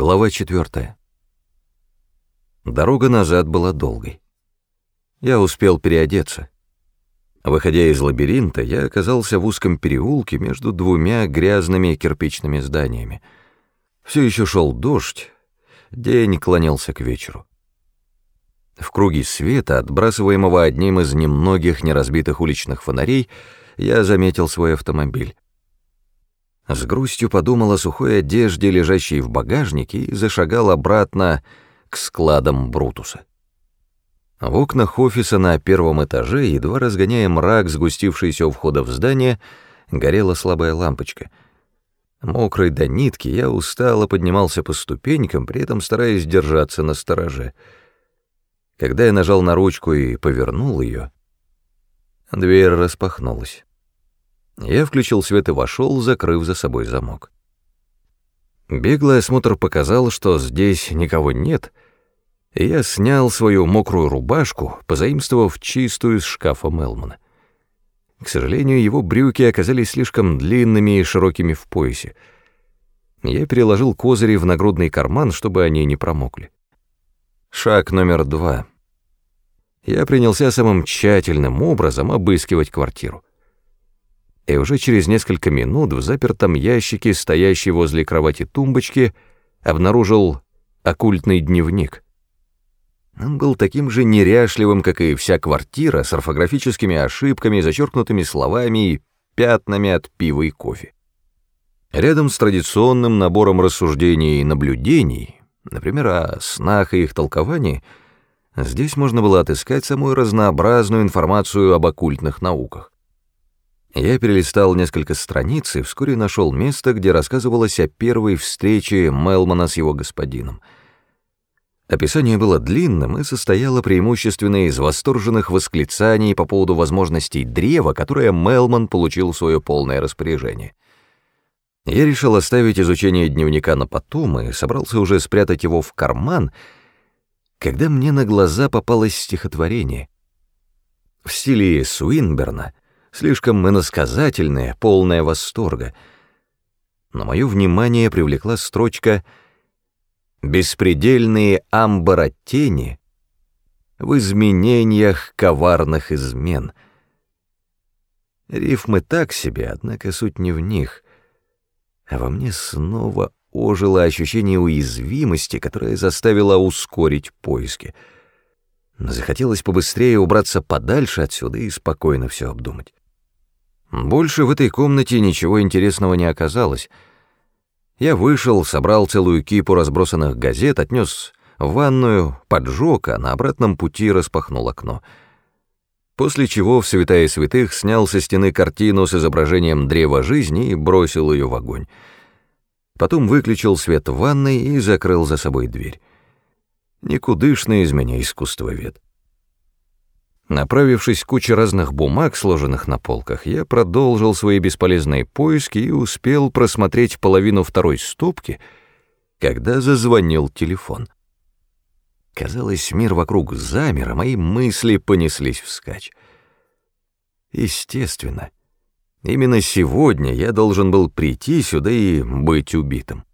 Глава четвертая. Дорога назад была долгой. Я успел переодеться. Выходя из лабиринта, я оказался в узком переулке между двумя грязными кирпичными зданиями. Все еще шел дождь, день клонился к вечеру. В круге света, отбрасываемого одним из немногих неразбитых уличных фонарей, я заметил свой автомобиль. С грустью подумал о сухой одежде, лежащей в багажнике, и зашагал обратно к складам Брутуса. В окнах офиса на первом этаже, едва разгоняя мрак, сгустившийся у входа в здание, горела слабая лампочка. Мокрый до нитки, я устало поднимался по ступенькам, при этом стараясь держаться на стороже. Когда я нажал на ручку и повернул ее, дверь распахнулась. Я включил свет и вошел, закрыв за собой замок. Беглый осмотр показал, что здесь никого нет, и я снял свою мокрую рубашку, позаимствовав чистую из шкафа Мелмана. К сожалению, его брюки оказались слишком длинными и широкими в поясе. Я переложил козыри в нагрудный карман, чтобы они не промокли. Шаг номер два. Я принялся самым тщательным образом обыскивать квартиру и уже через несколько минут в запертом ящике, стоящей возле кровати тумбочки, обнаружил оккультный дневник. Он был таким же неряшливым, как и вся квартира, с орфографическими ошибками, зачеркнутыми словами и пятнами от пива и кофе. Рядом с традиционным набором рассуждений и наблюдений, например, о снах и их толковании, здесь можно было отыскать самую разнообразную информацию об оккультных науках. Я перелистал несколько страниц и вскоре нашел место, где рассказывалось о первой встрече Мелмана с его господином. Описание было длинным и состояло преимущественно из восторженных восклицаний по поводу возможностей древа, которое Мелман получил в свое полное распоряжение. Я решил оставить изучение дневника на потом и собрался уже спрятать его в карман, когда мне на глаза попалось стихотворение. В стиле Суинберна — слишком иносказательное, полное восторга. Но мое внимание привлекла строчка «Беспредельные амбаротени в изменениях коварных измен». Рифмы так себе, однако суть не в них, а во мне снова ожило ощущение уязвимости, которое заставило ускорить поиски. Захотелось побыстрее убраться подальше отсюда и спокойно все обдумать. Больше в этой комнате ничего интересного не оказалось. Я вышел, собрал целую кипу разбросанных газет, отнес в ванную, поджег, а на обратном пути распахнул окно. После чего в святая святых снял со стены картину с изображением древа жизни и бросил ее в огонь. Потом выключил свет в ванной и закрыл за собой дверь. Никудышный из меня искусствовед. Направившись к куче разных бумаг, сложенных на полках, я продолжил свои бесполезные поиски и успел просмотреть половину второй стопки, когда зазвонил телефон. Казалось, мир вокруг замер, а мои мысли понеслись вскачь. Естественно, именно сегодня я должен был прийти сюда и быть убитым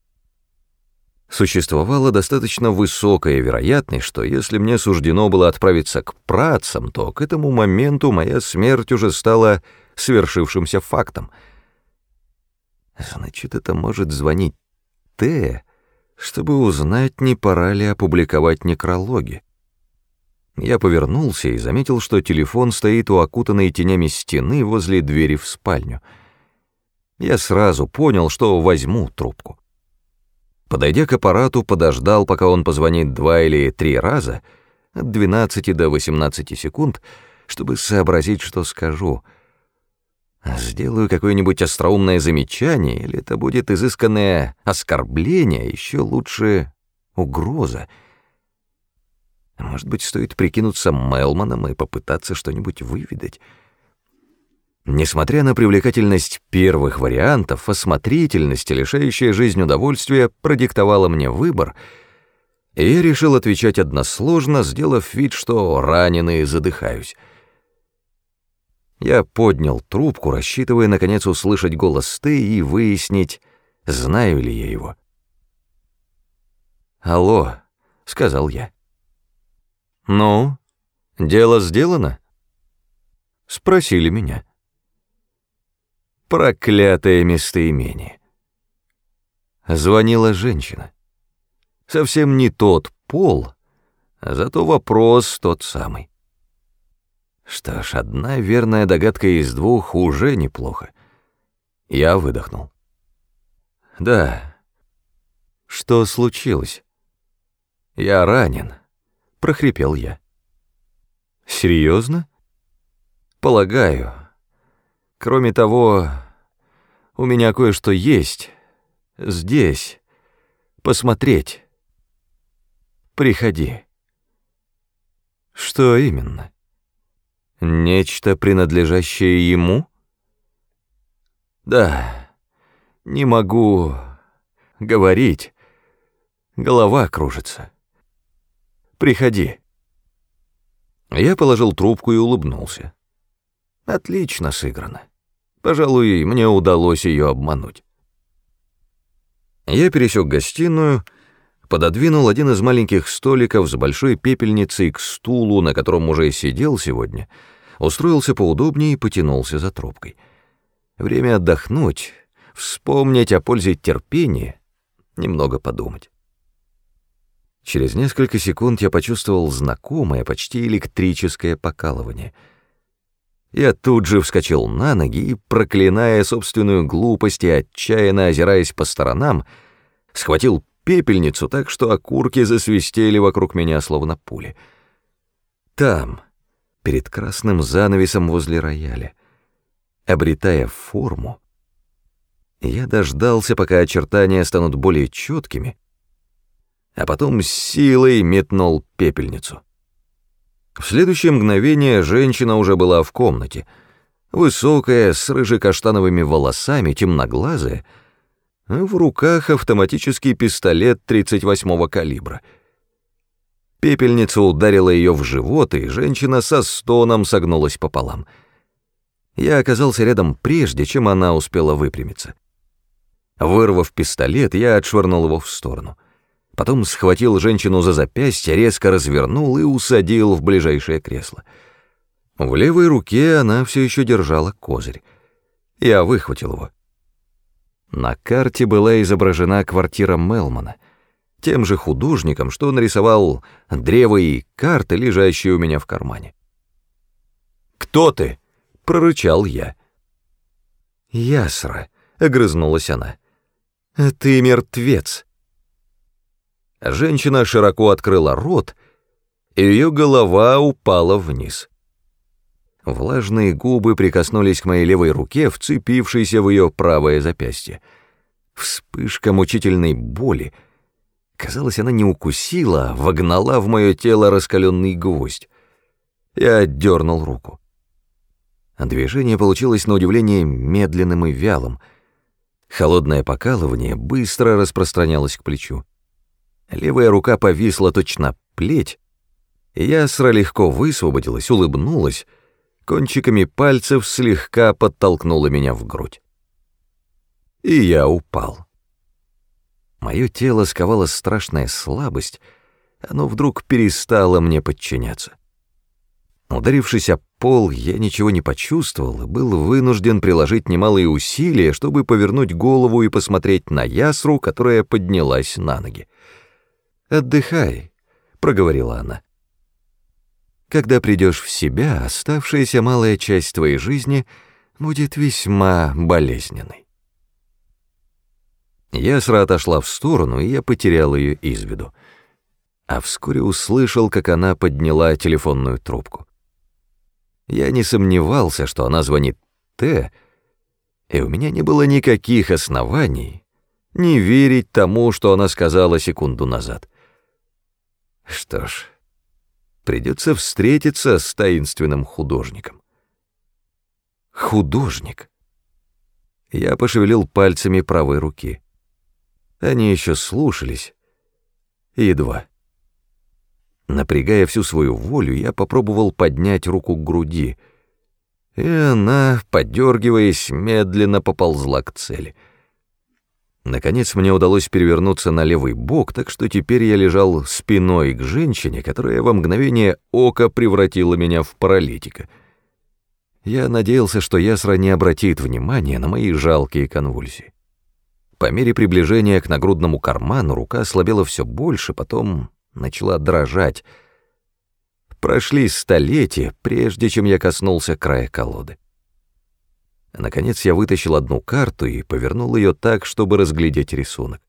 существовала достаточно высокая вероятность, что если мне суждено было отправиться к працам, то к этому моменту моя смерть уже стала свершившимся фактом. Значит, это может звонить Т, чтобы узнать, не пора ли опубликовать некрологи. Я повернулся и заметил, что телефон стоит у окутанной тенями стены возле двери в спальню. Я сразу понял, что возьму трубку. Подойдя к аппарату, подождал, пока он позвонит два или три раза, от 12 до 18 секунд, чтобы сообразить, что скажу. Сделаю какое-нибудь остроумное замечание, или это будет изысканное оскорбление, еще лучше угроза. Может быть, стоит прикинуться Мелманом и попытаться что-нибудь выведать. Несмотря на привлекательность первых вариантов, осмотрительность, лишающая жизнь удовольствия, продиктовала мне выбор, и я решил отвечать односложно, сделав вид, что раненый задыхаюсь. Я поднял трубку, рассчитывая, наконец, услышать голос Ты и выяснить, знаю ли я его. «Алло», — сказал я. «Ну, дело сделано?» Спросили меня. Проклятое местоимение. Звонила женщина. Совсем не тот пол, а зато вопрос тот самый. Что ж, одна верная догадка из двух уже неплохо. Я выдохнул. Да. Что случилось? Я ранен, прохрипел я. Серьезно? Полагаю. Кроме того, у меня кое-что есть. Здесь. Посмотреть. Приходи. Что именно? Нечто, принадлежащее ему? Да, не могу говорить. Голова кружится. Приходи. Я положил трубку и улыбнулся. Отлично сыграно. Пожалуй, мне удалось ее обмануть. Я пересек гостиную пододвинул один из маленьких столиков с большой пепельницей к стулу, на котором уже сидел сегодня, устроился поудобнее и потянулся за трубкой. Время отдохнуть, вспомнить о пользе терпения, немного подумать. Через несколько секунд я почувствовал знакомое, почти электрическое покалывание. Я тут же вскочил на ноги и, проклиная собственную глупость и отчаянно озираясь по сторонам, схватил пепельницу так, что окурки засвистели вокруг меня, словно пули. Там, перед красным занавесом возле рояля, обретая форму, я дождался, пока очертания станут более четкими, а потом силой метнул пепельницу. В следующее мгновение женщина уже была в комнате, высокая, с рыжекаштановыми волосами, темноглазая — в руках автоматический пистолет 38-го калибра. Пепельница ударила ее в живот, и женщина со стоном согнулась пополам. Я оказался рядом прежде, чем она успела выпрямиться. Вырвав пистолет, я отшвырнул его в сторону. Потом схватил женщину за запястье, резко развернул и усадил в ближайшее кресло. В левой руке она все еще держала козырь. Я выхватил его. На карте была изображена квартира Мелмана, тем же художником, что нарисовал древо и карты, лежащие у меня в кармане. «Кто ты?» — прорычал я. «Ясра», — огрызнулась она. «Ты мертвец». Женщина широко открыла рот, и ее голова упала вниз. Влажные губы прикоснулись к моей левой руке, вцепившейся в ее правое запястье. Вспышка мучительной боли. Казалось, она не укусила, а вогнала в мое тело раскаленный гвоздь. Я отдернул руку. Движение получилось на удивление медленным и вялым. Холодное покалывание быстро распространялось к плечу. Левая рука повисла точно плеть, ясра легко высвободилась, улыбнулась, кончиками пальцев слегка подтолкнула меня в грудь. И я упал. Мое тело сковала страшная слабость, оно вдруг перестало мне подчиняться. Ударившись о пол, я ничего не почувствовал и был вынужден приложить немалые усилия, чтобы повернуть голову и посмотреть на ясру, которая поднялась на ноги. «Отдыхай», — проговорила она. Когда придешь в себя, оставшаяся малая часть твоей жизни будет весьма болезненной. Ясра отошла в сторону, и я потерял ее из виду. А вскоре услышал, как она подняла телефонную трубку. Я не сомневался, что она звонит Т, и у меня не было никаких оснований не верить тому, что она сказала секунду назад. Что ж, Придется встретиться с таинственным художником. Художник. Я пошевелил пальцами правой руки. Они еще слушались. Едва. Напрягая всю свою волю, я попробовал поднять руку к груди, и она, подергиваясь, медленно поползла к цели. Наконец мне удалось перевернуться на левый бок, так что теперь я лежал спиной к женщине, которая во мгновение ока превратила меня в паралитика. Я надеялся, что Ясра не обратит внимания на мои жалкие конвульсии. По мере приближения к нагрудному карману рука ослабела все больше, потом начала дрожать. Прошли столетия, прежде чем я коснулся края колоды. Наконец я вытащил одну карту и повернул ее так, чтобы разглядеть рисунок.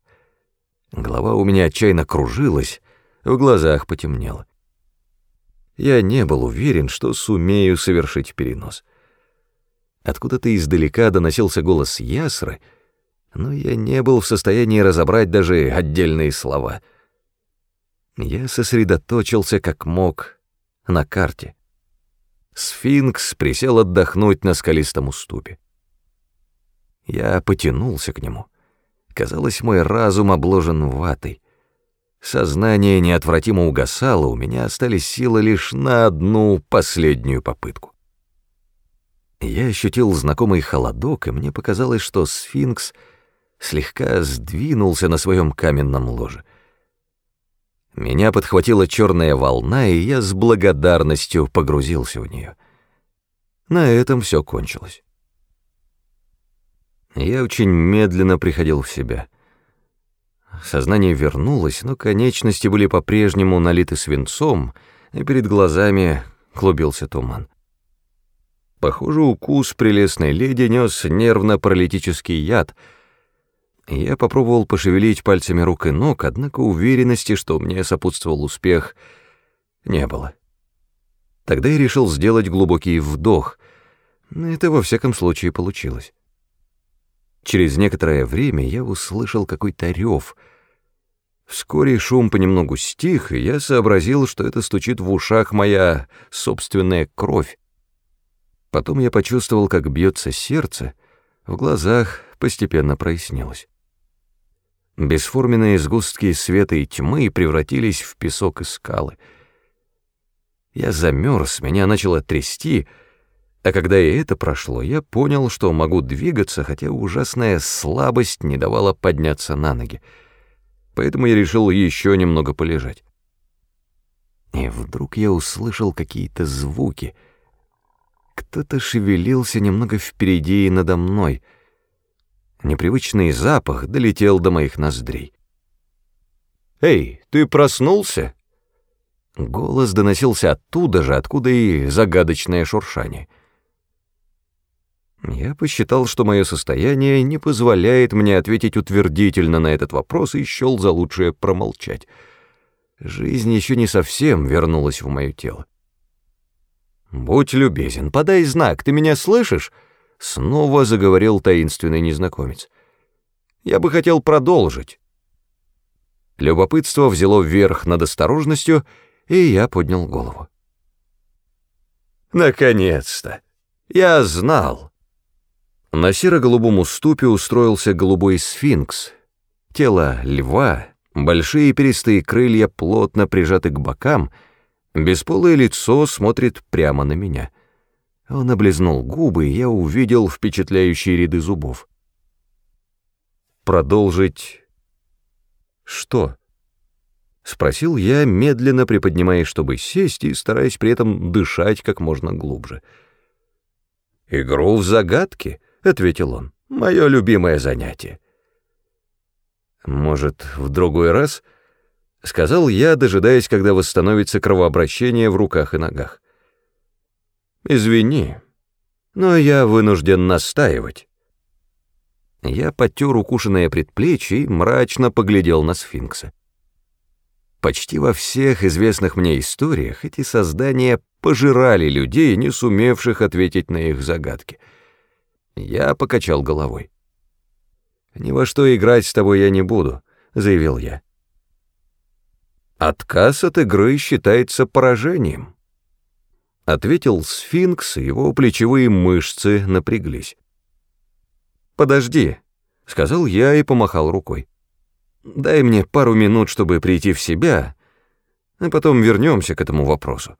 Голова у меня отчаянно кружилась, в глазах потемнело. Я не был уверен, что сумею совершить перенос. Откуда-то издалека доносился голос Ясры, но я не был в состоянии разобрать даже отдельные слова. Я сосредоточился как мог на карте. Сфинкс присел отдохнуть на скалистом уступе. Я потянулся к нему. Казалось, мой разум обложен ватой. Сознание неотвратимо угасало, у меня остались силы лишь на одну последнюю попытку. Я ощутил знакомый холодок, и мне показалось, что сфинкс слегка сдвинулся на своем каменном ложе — меня подхватила черная волна, и я с благодарностью погрузился в нее. На этом все кончилось. Я очень медленно приходил в себя. Сознание вернулось, но конечности были по-прежнему налиты свинцом, и перед глазами клубился туман. Похоже, укус прелестной леди нес нервно-паралитический яд — я попробовал пошевелить пальцами рук и ног, однако уверенности, что мне сопутствовал успех, не было. Тогда я решил сделать глубокий вдох. Это во всяком случае получилось. Через некоторое время я услышал какой-то рев. Вскоре шум понемногу стих, и я сообразил, что это стучит в ушах моя собственная кровь. Потом я почувствовал, как бьется сердце, в глазах постепенно прояснилось. Бесформенные сгустки света и тьмы превратились в песок и скалы. Я замерз, меня начало трясти, а когда и это прошло, я понял, что могу двигаться, хотя ужасная слабость не давала подняться на ноги. Поэтому я решил еще немного полежать. И вдруг я услышал какие-то звуки. Кто-то шевелился немного впереди и надо мной — Непривычный запах долетел до моих ноздрей. «Эй, ты проснулся?» Голос доносился оттуда же, откуда и загадочное шуршание. Я посчитал, что мое состояние не позволяет мне ответить утвердительно на этот вопрос и счел за лучшее промолчать. Жизнь еще не совсем вернулась в мое тело. «Будь любезен, подай знак, ты меня слышишь?» Снова заговорил таинственный незнакомец. «Я бы хотел продолжить». Любопытство взяло вверх над осторожностью, и я поднял голову. «Наконец-то! Я знал!» На серо-голубом уступе устроился голубой сфинкс. Тело льва, большие перистые крылья плотно прижаты к бокам, бесполое лицо смотрит прямо на меня. Он облизнул губы, и я увидел впечатляющие ряды зубов. «Продолжить...» «Что?» — спросил я, медленно приподнимаясь, чтобы сесть, и стараясь при этом дышать как можно глубже. «Игру в загадки», — ответил он, — «мое любимое занятие». «Может, в другой раз?» — сказал я, дожидаясь, когда восстановится кровообращение в руках и ногах. «Извини, но я вынужден настаивать». Я потер укушенное предплечье и мрачно поглядел на сфинкса. Почти во всех известных мне историях эти создания пожирали людей, не сумевших ответить на их загадки. Я покачал головой. «Ни во что играть с тобой я не буду», — заявил я. «Отказ от игры считается поражением». — ответил сфинкс, и его плечевые мышцы напряглись. «Подожди», — сказал я и помахал рукой. «Дай мне пару минут, чтобы прийти в себя, а потом вернемся к этому вопросу».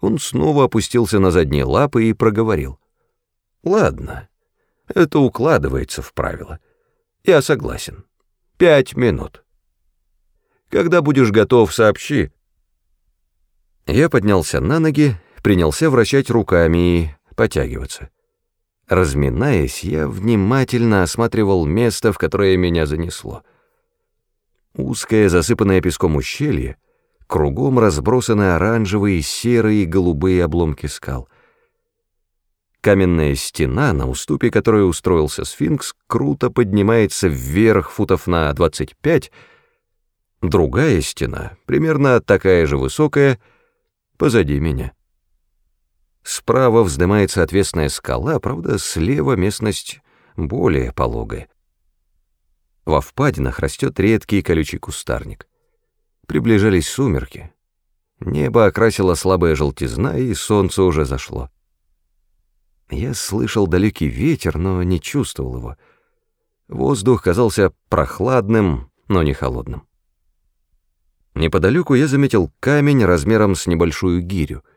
Он снова опустился на задние лапы и проговорил. «Ладно, это укладывается в правила. Я согласен. Пять минут. Когда будешь готов, сообщи. Я поднялся на ноги, принялся вращать руками и потягиваться. Разминаясь, я внимательно осматривал место, в которое меня занесло. Узкое, засыпанное песком ущелье, кругом разбросаны оранжевые, серые и голубые обломки скал. Каменная стена, на уступе которой устроился сфинкс, круто поднимается вверх футов на 25, другая стена, примерно такая же высокая, позади меня. Справа вздымается отвесная скала, правда, слева местность более пологая. Во впадинах растет редкий колючий кустарник. Приближались сумерки. Небо окрасило слабая желтизна, и солнце уже зашло. Я слышал далекий ветер, но не чувствовал его. Воздух казался прохладным, но не холодным. Неподалеку я заметил камень размером с небольшую гирю —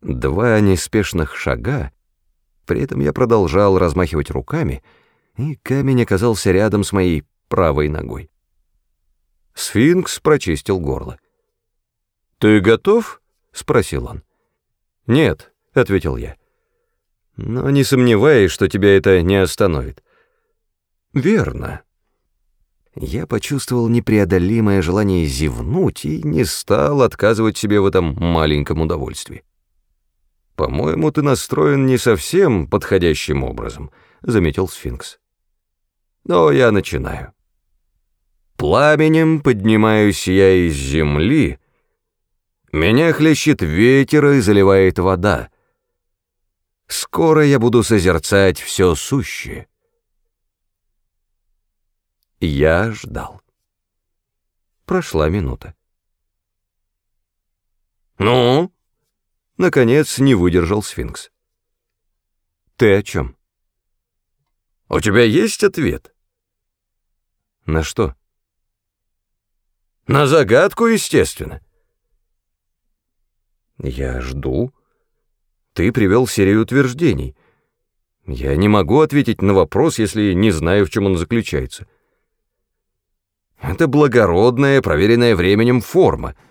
Два неспешных шага, при этом я продолжал размахивать руками, и камень оказался рядом с моей правой ногой. Сфинкс прочистил горло. «Ты готов?» — спросил он. «Нет», — ответил я. «Но не сомневаюсь, что тебя это не остановит». «Верно». Я почувствовал непреодолимое желание зевнуть и не стал отказывать себе в этом маленьком удовольствии. «По-моему, ты настроен не совсем подходящим образом», — заметил сфинкс. «Но я начинаю. Пламенем поднимаюсь я из земли, меня хлещет ветер и заливает вода. Скоро я буду созерцать все сущее». Я ждал. Прошла минута. «Ну?» Наконец не выдержал сфинкс. «Ты о чем?» «У тебя есть ответ?» «На что?» «На загадку, естественно». «Я жду. Ты привел серию утверждений. Я не могу ответить на вопрос, если не знаю, в чем он заключается. Это благородная, проверенная временем форма —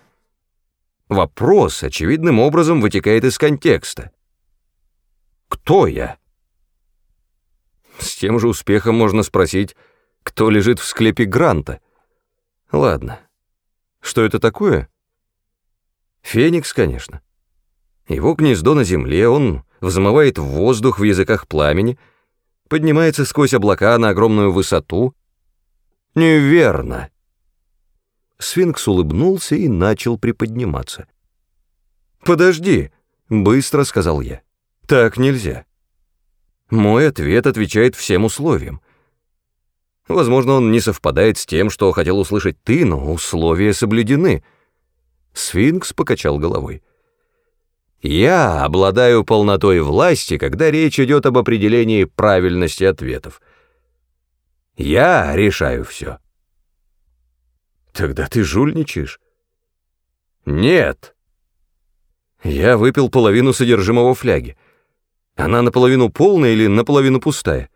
Вопрос очевидным образом вытекает из контекста. Кто я? С тем же успехом можно спросить, кто лежит в склепе Гранта. Ладно. Что это такое? Феникс, конечно. Его гнездо на земле, он взмывает в воздух в языках пламени, поднимается сквозь облака на огромную высоту. Неверно. Сфинкс улыбнулся и начал приподниматься. «Подожди», — быстро сказал я. «Так нельзя. Мой ответ отвечает всем условиям. Возможно, он не совпадает с тем, что хотел услышать ты, но условия соблюдены». Сфинкс покачал головой. «Я обладаю полнотой власти, когда речь идет об определении правильности ответов. Я решаю все». Тогда ты жульничаешь? Нет. Я выпил половину содержимого фляги. Она наполовину полная или наполовину пустая?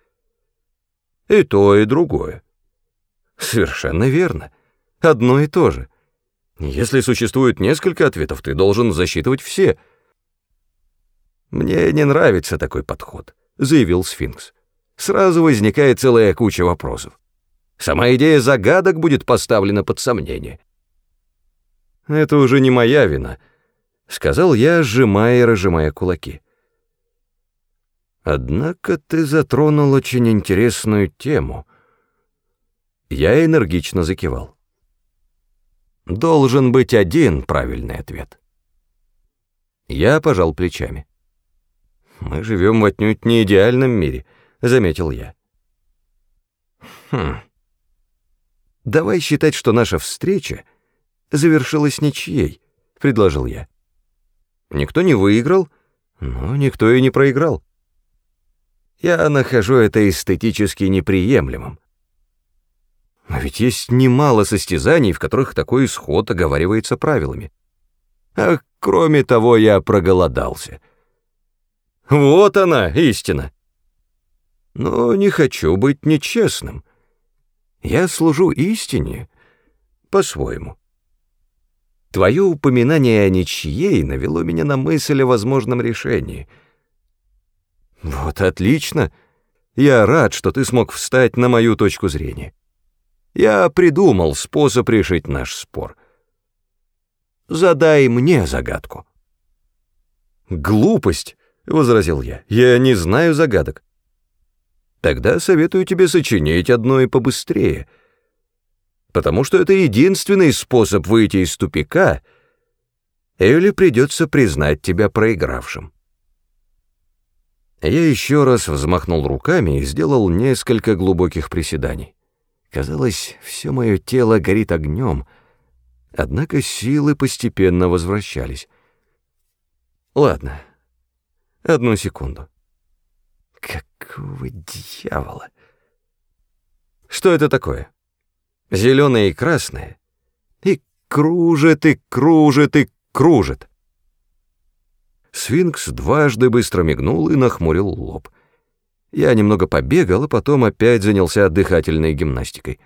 И то, и другое. Совершенно верно. Одно и то же. Если существует несколько ответов, ты должен засчитывать все. Мне не нравится такой подход, заявил сфинкс. Сразу возникает целая куча вопросов. Сама идея загадок будет поставлена под сомнение. «Это уже не моя вина», — сказал я, сжимая и разжимая кулаки. «Однако ты затронул очень интересную тему». Я энергично закивал. «Должен быть один правильный ответ». Я пожал плечами. «Мы живем в отнюдь не идеальном мире», — заметил я. «Хм...» «Давай считать, что наша встреча завершилась ничьей», — предложил я. «Никто не выиграл, но никто и не проиграл. Я нахожу это эстетически неприемлемым. Но ведь есть немало состязаний, в которых такой исход оговаривается правилами. А кроме того, я проголодался. Вот она, истина. Но не хочу быть нечестным». Я служу истине по-своему. Твое упоминание о ничьей навело меня на мысль о возможном решении. Вот отлично. Я рад, что ты смог встать на мою точку зрения. Я придумал способ решить наш спор. Задай мне загадку. Глупость, — возразил я, — я не знаю загадок. Тогда советую тебе сочинить одно и побыстрее, потому что это единственный способ выйти из тупика, или придется признать тебя проигравшим. Я еще раз взмахнул руками и сделал несколько глубоких приседаний. Казалось, все мое тело горит огнем, однако силы постепенно возвращались. Ладно, одну секунду. Какого дьявола? Что это такое? Зеленое и красное. И кружит, и кружит, и кружит. Сфинкс дважды быстро мигнул и нахмурил лоб. Я немного побегал, а потом опять занялся дыхательной гимнастикой.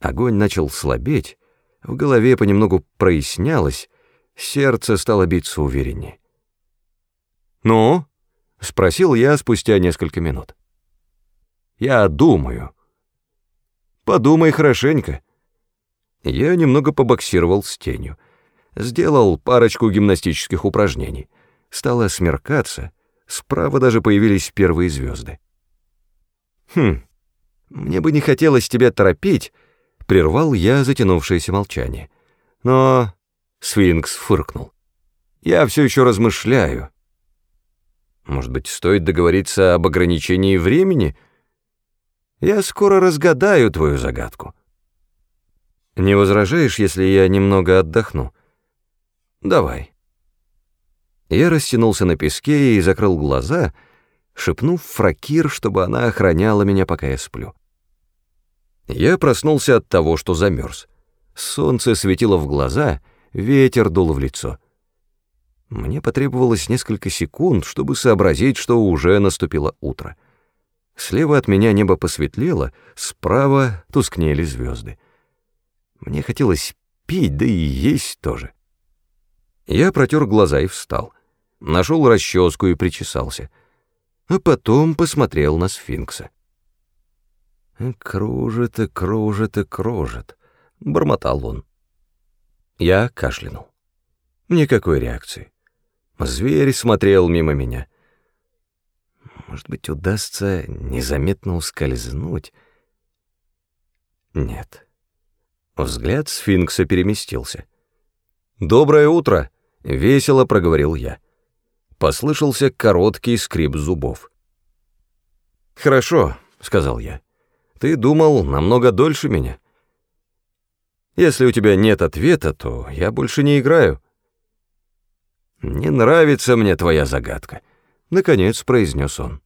Огонь начал слабеть, в голове понемногу прояснялось, сердце стало биться увереннее. «Ну?» — спросил я спустя несколько минут. «Я думаю». «Подумай хорошенько». Я немного побоксировал с тенью, сделал парочку гимнастических упражнений. Стало смеркаться, справа даже появились первые звезды. «Хм, мне бы не хотелось тебя торопить», — прервал я затянувшееся молчание. «Но...» — сфинкс фыркнул. «Я все еще размышляю». Может быть, стоит договориться об ограничении времени? Я скоро разгадаю твою загадку. Не возражаешь, если я немного отдохну? Давай. Я растянулся на песке и закрыл глаза, шепнув Фракир, чтобы она охраняла меня, пока я сплю. Я проснулся от того, что замерз. Солнце светило в глаза, ветер дул в лицо. Мне потребовалось несколько секунд, чтобы сообразить, что уже наступило утро. Слева от меня небо посветлело, справа тускнели звезды. Мне хотелось пить, да и есть тоже. Я протер глаза и встал. Нашел расческу и причесался. А потом посмотрел на сфинкса. «Кружит и кружит и кружит», — бормотал он. Я кашлянул. Никакой реакции. Зверь смотрел мимо меня. Может быть, удастся незаметно ускользнуть? Нет. Взгляд сфинкса переместился. «Доброе утро!» — весело проговорил я. Послышался короткий скрип зубов. «Хорошо», — сказал я. «Ты думал намного дольше меня. Если у тебя нет ответа, то я больше не играю». «Не нравится мне твоя загадка», — наконец произнес он.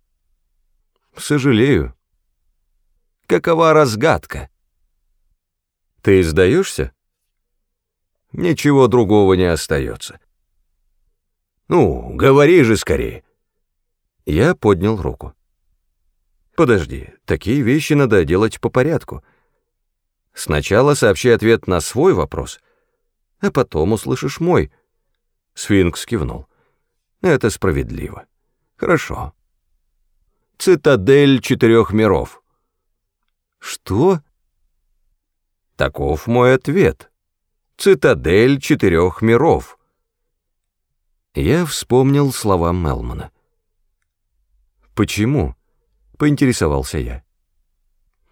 «Сожалею». «Какова разгадка?» «Ты сдаешься?» «Ничего другого не остается». «Ну, говори же скорее». Я поднял руку. «Подожди, такие вещи надо делать по порядку. Сначала сообщи ответ на свой вопрос, а потом услышишь мой». Сфинкс кивнул. Это справедливо. Хорошо. Цитадель четырех миров. Что? Таков мой ответ. Цитадель четырех миров. Я вспомнил слова Мелмана. Почему? Поинтересовался я.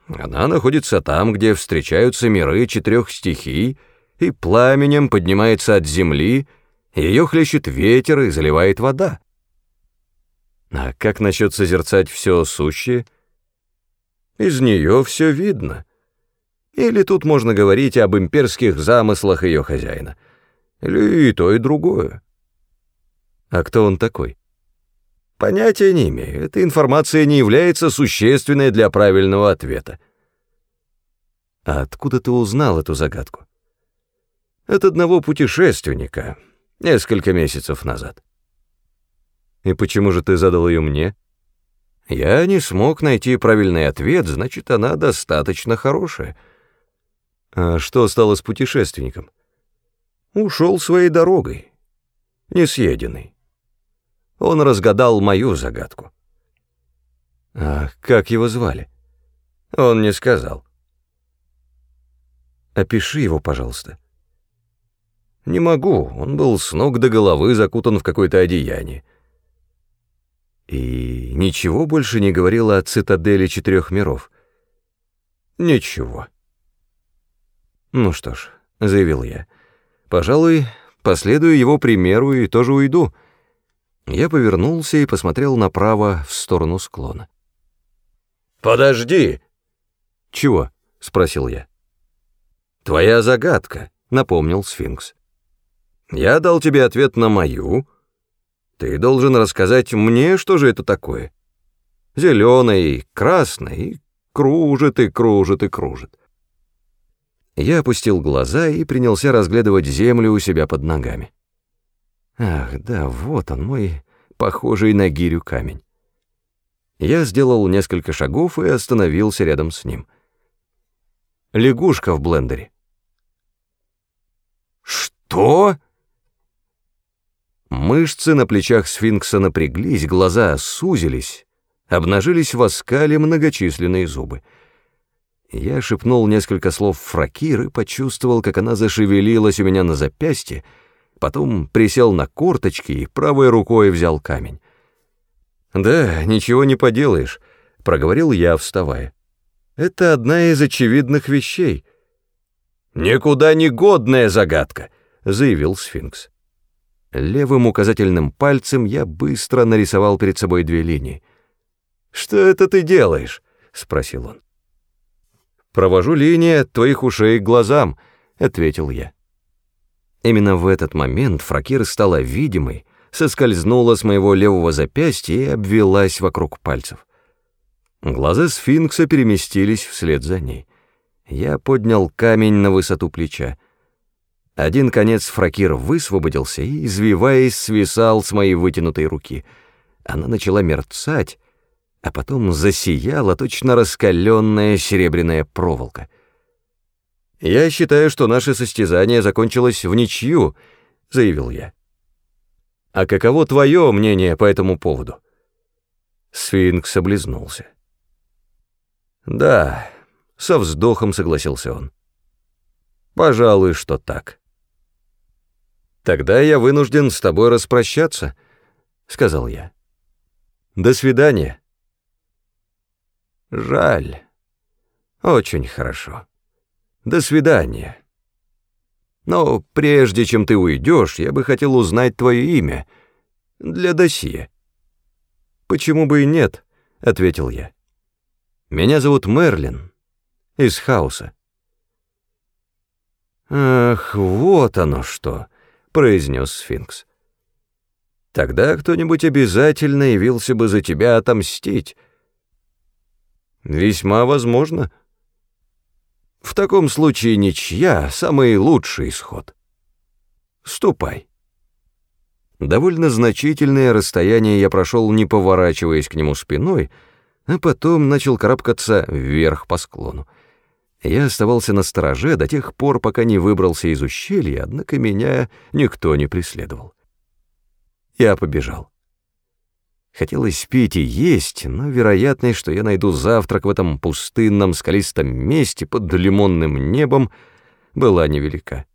Она находится там, где встречаются миры четырех стихий, и пламенем поднимается от земли, ее хлещет ветер и заливает вода. А как насчет созерцать все сущее? Из нее все видно. Или тут можно говорить об имперских замыслах ее хозяина. Или и то, и другое. А кто он такой? Понятия не имею. Эта информация не является существенной для правильного ответа. А откуда ты узнал эту загадку? От одного путешественника, Несколько месяцев назад. И почему же ты задал ее мне? Я не смог найти правильный ответ, значит, она достаточно хорошая. А что стало с путешественником? Ушел своей дорогой, не съеденный. Он разгадал мою загадку. А как его звали? Он не сказал. Опиши его, пожалуйста. Не могу, он был с ног до головы закутан в какое-то одеяние. И ничего больше не говорила о цитадели четырех миров. Ничего. Ну что ж, заявил я, пожалуй, последую его примеру и тоже уйду. Я повернулся и посмотрел направо в сторону склона. «Подожди!» «Чего?» — спросил я. «Твоя загадка», — напомнил сфинкс. «Я дал тебе ответ на мою. Ты должен рассказать мне, что же это такое. Зеленый, красный, кружит и кружит и кружит». Я опустил глаза и принялся разглядывать землю у себя под ногами. Ах, да, вот он, мой похожий на гирю камень. Я сделал несколько шагов и остановился рядом с ним. Лягушка в блендере. «Что?» Мышцы на плечах сфинкса напряглись, глаза сузились, обнажились в оскале многочисленные зубы. Я шепнул несколько слов фракир и почувствовал, как она зашевелилась у меня на запястье, потом присел на корточки и правой рукой взял камень. «Да, ничего не поделаешь», — проговорил я, вставая. «Это одна из очевидных вещей». «Никуда не годная загадка», — заявил сфинкс. Левым указательным пальцем я быстро нарисовал перед собой две линии. «Что это ты делаешь?» — спросил он. «Провожу линии от твоих ушей к глазам», — ответил я. Именно в этот момент фракир стала видимой, соскользнула с моего левого запястья и обвелась вокруг пальцев. Глаза сфинкса переместились вслед за ней. Я поднял камень на высоту плеча. Один конец фракир высвободился и, извиваясь, свисал с моей вытянутой руки. Она начала мерцать, а потом засияла точно раскаленная серебряная проволока. «Я считаю, что наше состязание закончилось в ничью», — заявил я. А каково твое мнение по этому поводу?» Сфинкс облизнулся. «Да», — со вздохом согласился он. «Пожалуй, что так». «Тогда я вынужден с тобой распрощаться», — сказал я. «До свидания». «Жаль. Очень хорошо. До свидания». Но прежде чем ты уйдешь, я бы хотел узнать твое имя для досье». «Почему бы и нет?» — ответил я. «Меня зовут Мерлин, из Хауса». «Ах, вот оно что!» — произнес сфинкс. «Тогда кто-нибудь обязательно явился бы за тебя отомстить». «Весьма возможно», в таком случае ничья — самый лучший исход. Ступай. Довольно значительное расстояние я прошел, не поворачиваясь к нему спиной, а потом начал карабкаться вверх по склону. Я оставался на стороже до тех пор, пока не выбрался из ущелья, однако меня никто не преследовал. Я побежал. Хотелось пить и есть, но вероятность, что я найду завтрак в этом пустынном скалистом месте под лимонным небом, была невелика.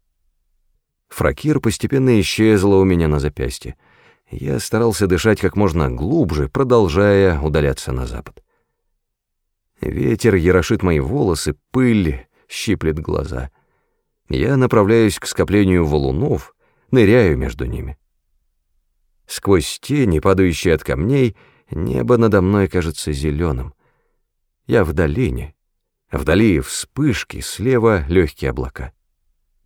Фракир постепенно исчезла у меня на запястье. Я старался дышать как можно глубже, продолжая удаляться на запад. Ветер ярошит мои волосы, пыль щиплет глаза. Я направляюсь к скоплению валунов, ныряю между ними. Сквозь тени, падающие от камней, небо надо мной кажется зеленым. Я в долине. Вдали вспышки, слева легкие облака.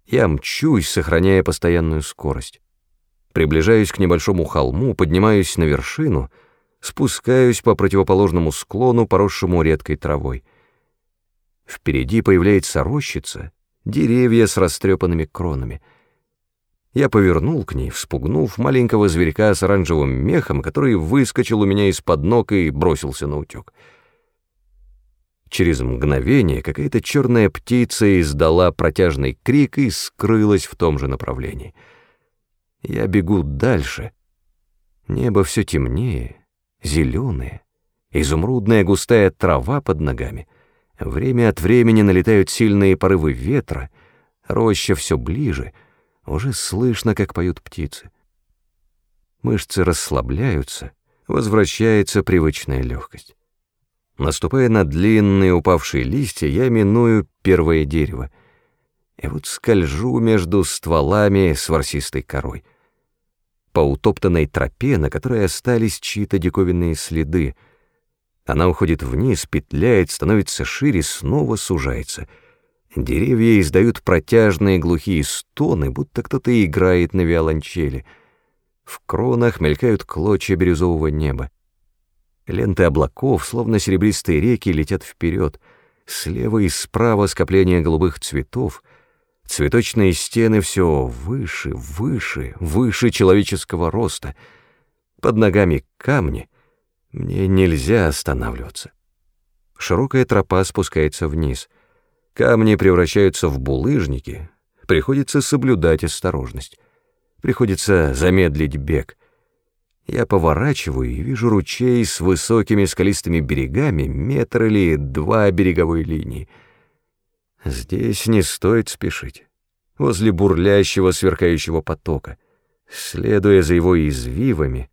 Я мчусь, сохраняя постоянную скорость. Приближаюсь к небольшому холму, поднимаюсь на вершину, спускаюсь по противоположному склону, поросшему редкой травой. Впереди появляется рощица, деревья с растрепанными кронами — Я повернул к ней, вспугнув маленького зверька с оранжевым мехом, который выскочил у меня из-под ног и бросился на утек. Через мгновение какая-то черная птица издала протяжный крик и скрылась в том же направлении. Я бегу дальше. Небо все темнее, зеленое, изумрудная густая трава под ногами. Время от времени налетают сильные порывы ветра, роща все ближе, уже слышно, как поют птицы. Мышцы расслабляются, возвращается привычная легкость. Наступая на длинные упавшие листья, я миную первое дерево. И вот скольжу между стволами с ворсистой корой. По утоптанной тропе, на которой остались чьи-то диковинные следы. Она уходит вниз, петляет, становится шире, снова сужается. Деревья издают протяжные глухие стоны, будто кто-то играет на виолончели. В кронах мелькают клочья бирюзового неба. Ленты облаков, словно серебристые реки, летят вперед. Слева и справа скопление голубых цветов. Цветочные стены все выше, выше, выше человеческого роста. Под ногами камни. Мне нельзя останавливаться. Широкая тропа спускается вниз. Камни превращаются в булыжники. Приходится соблюдать осторожность. Приходится замедлить бег — я поворачиваю и вижу ручей с высокими скалистыми берегами, метр или два береговой линии. Здесь не стоит спешить. Возле бурлящего сверкающего потока, следуя за его извивами,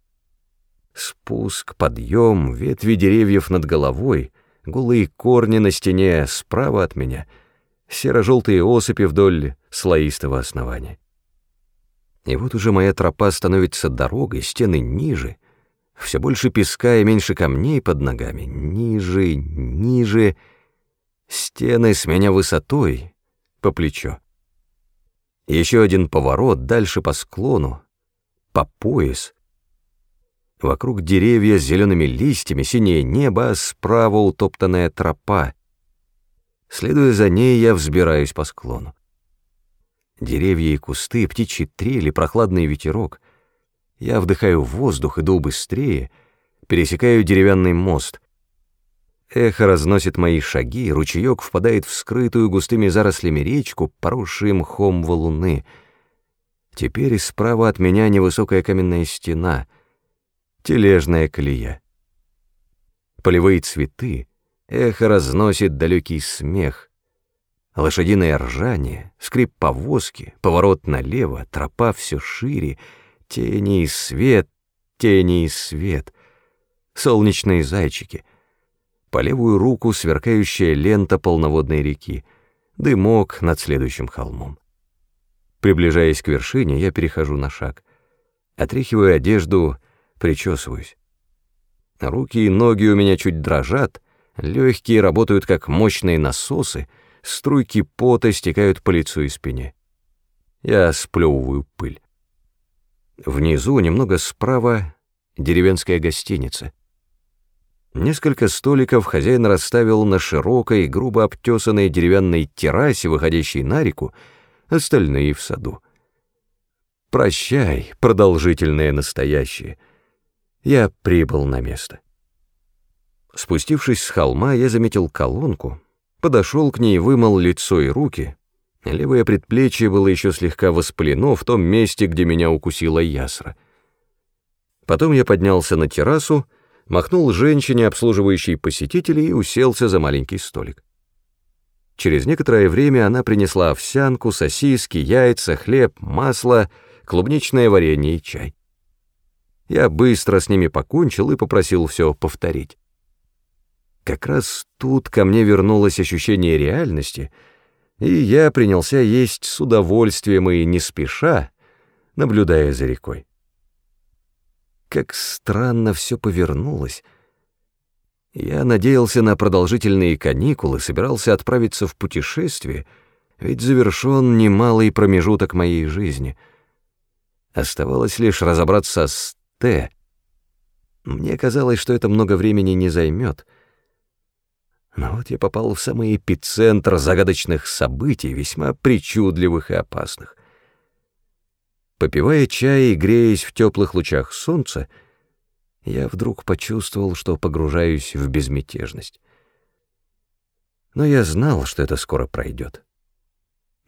спуск, подъем, ветви деревьев над головой, голые корни на стене справа от меня, серо-желтые осыпи вдоль слоистого основания. И вот уже моя тропа становится дорогой, стены ниже, все больше песка и меньше камней под ногами, ниже, ниже, стены с меня высотой, по плечо. Еще один поворот дальше по склону, по пояс. Вокруг деревья с зелеными листьями, синее небо, справа утоптанная тропа. Следуя за ней, я взбираюсь по склону. Деревья и кусты, птичьи трели, прохладный ветерок. Я вдыхаю воздух, иду быстрее, пересекаю деревянный мост. Эхо разносит мои шаги, ручеек впадает в скрытую густыми зарослями речку, поросшие мхом валуны. Теперь справа от меня невысокая каменная стена, тележная колея. Полевые цветы, эхо разносит далекий смех — Лошадиное ржание, скрип повозки, поворот налево, тропа все шире, тени и свет, тени и свет, солнечные зайчики, по левую руку сверкающая лента полноводной реки, дымок над следующим холмом. Приближаясь к вершине, я перехожу на шаг. Отряхиваю одежду, причесываюсь. Руки и ноги у меня чуть дрожат, легкие работают как мощные насосы — струйки пота стекают по лицу и спине. Я сплевываю пыль. Внизу, немного справа, деревенская гостиница. Несколько столиков хозяин расставил на широкой, грубо обтесанной деревянной террасе, выходящей на реку, остальные в саду. Прощай, продолжительное настоящее. Я прибыл на место. Спустившись с холма, я заметил колонку, подошел к ней, вымыл лицо и руки. Левое предплечье было еще слегка воспалено в том месте, где меня укусила ясра. Потом я поднялся на террасу, махнул женщине, обслуживающей посетителей, и уселся за маленький столик. Через некоторое время она принесла овсянку, сосиски, яйца, хлеб, масло, клубничное варенье и чай. Я быстро с ними покончил и попросил все повторить. Как раз тут ко мне вернулось ощущение реальности, и я принялся есть с удовольствием и не спеша, наблюдая за рекой. Как странно все повернулось. Я надеялся на продолжительные каникулы, собирался отправиться в путешествие, ведь завершен немалый промежуток моей жизни. Оставалось лишь разобраться с Т. Мне казалось, что это много времени не займет — но вот я попал в самый эпицентр загадочных событий, весьма причудливых и опасных. Попивая чай и греясь в теплых лучах солнца, я вдруг почувствовал, что погружаюсь в безмятежность. Но я знал, что это скоро пройдет.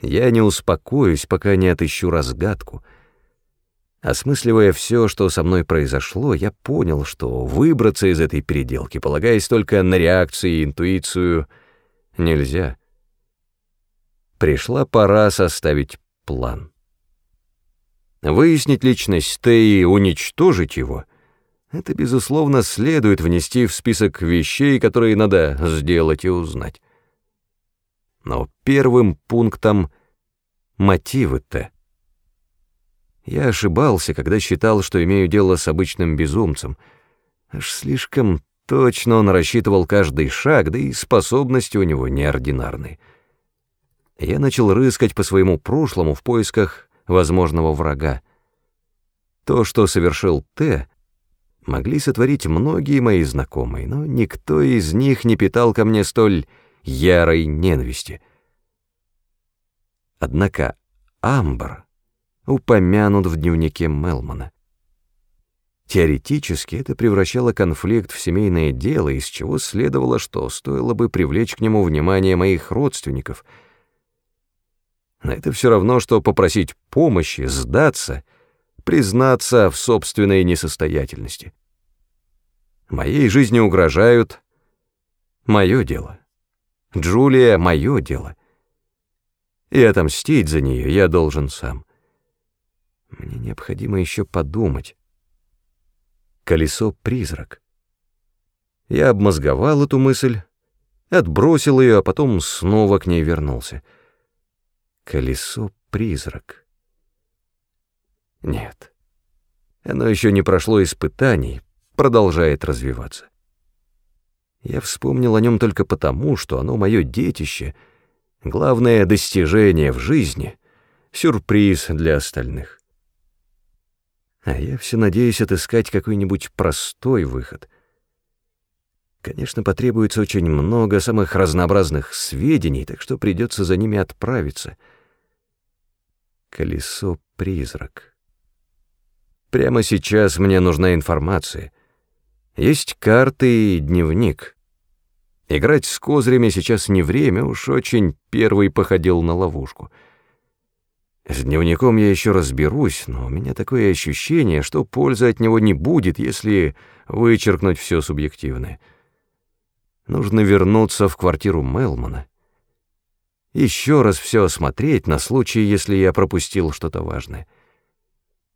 Я не успокоюсь, пока не отыщу разгадку. Осмысливая все, что со мной произошло, я понял, что выбраться из этой переделки, полагаясь только на реакции и интуицию, нельзя. Пришла пора составить план. Выяснить личность Т и уничтожить его — это, безусловно, следует внести в список вещей, которые надо сделать и узнать. Но первым пунктом — мотивы Т. Я ошибался, когда считал, что имею дело с обычным безумцем. Аж слишком точно он рассчитывал каждый шаг, да и способности у него неординарные. Я начал рыскать по своему прошлому в поисках возможного врага. То, что совершил Т, могли сотворить многие мои знакомые, но никто из них не питал ко мне столь ярой ненависти. Однако Амбр упомянут в дневнике Мелмана. Теоретически это превращало конфликт в семейное дело, из чего следовало, что стоило бы привлечь к нему внимание моих родственников — но это все равно, что попросить помощи, сдаться, признаться в собственной несостоятельности. Моей жизни угрожают. Мое дело. Джулия — мое дело. И отомстить за нее я должен сам. Мне необходимо еще подумать. Колесо-призрак. Я обмозговал эту мысль, отбросил ее, а потом снова к ней вернулся — Колесо-призрак. Нет, оно еще не прошло испытаний, продолжает развиваться. Я вспомнил о нем только потому, что оно мое детище, главное достижение в жизни, сюрприз для остальных. А я все надеюсь отыскать какой-нибудь простой выход. Конечно, потребуется очень много самых разнообразных сведений, так что придется за ними отправиться — Колесо-призрак. Прямо сейчас мне нужна информация. Есть карты и дневник. Играть с козырями сейчас не время, уж очень первый походил на ловушку. С дневником я еще разберусь, но у меня такое ощущение, что пользы от него не будет, если вычеркнуть все субъективное. Нужно вернуться в квартиру Мелмана еще раз все осмотреть на случай, если я пропустил что-то важное.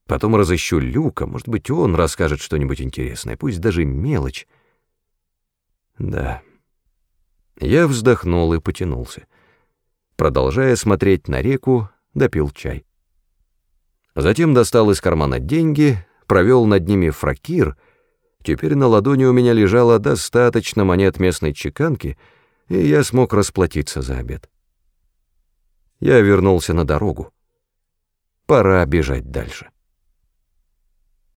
Потом разыщу Люка, может быть, он расскажет что-нибудь интересное, пусть даже мелочь. Да. Я вздохнул и потянулся. Продолжая смотреть на реку, допил чай. Затем достал из кармана деньги, провел над ними фракир. Теперь на ладони у меня лежало достаточно монет местной чеканки, и я смог расплатиться за обед. Я вернулся на дорогу. Пора бежать дальше.